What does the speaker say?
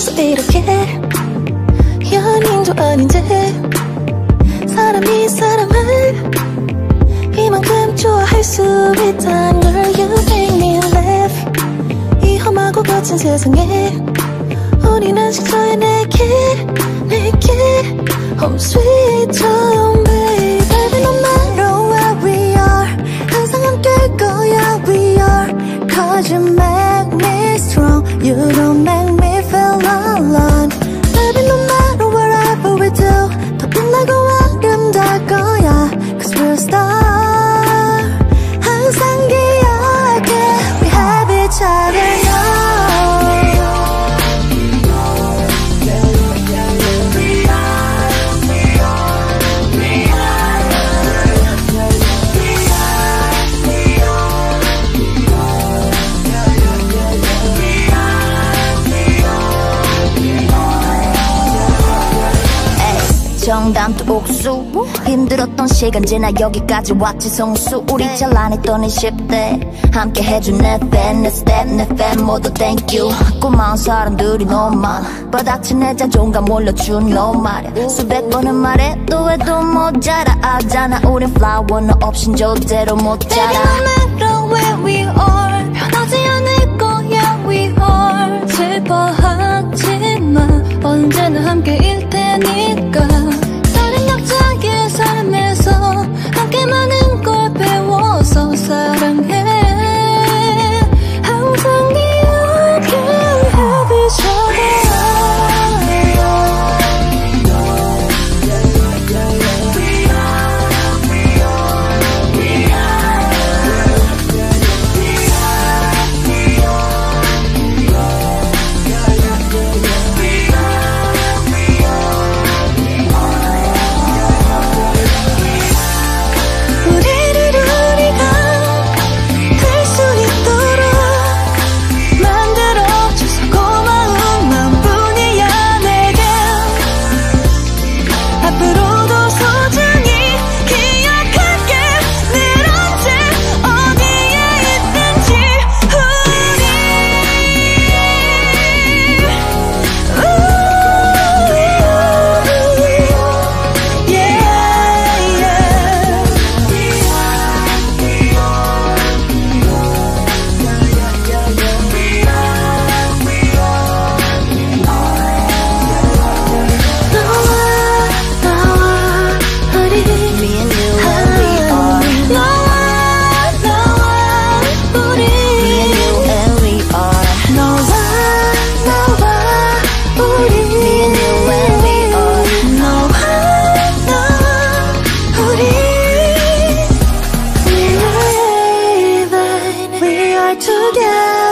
어째서 이렇게 연인도 아닌데 사람이 사람을 이만큼 좋아할 수 있단 걸 You make me laugh 이 험하고 거친 세상에 우리는 식처에 내게 내게 Home sweet home You don't make 청담 또 옥수? 힘들었던 시간 지나 여기까지 왔지 성수. 우리 찬란했던 20대. 함께 해준 내 팬 내 스태프 내 팬 모두 thank you. 고마운 사람들이 너무 많아. 바닥친 내 자존감 올려준 너 말야. 수백 번은 말해도 해도 모자라. 알잖아 우린 flower 너 없인 절대로 못 Baby 자라. No 앞으로 down.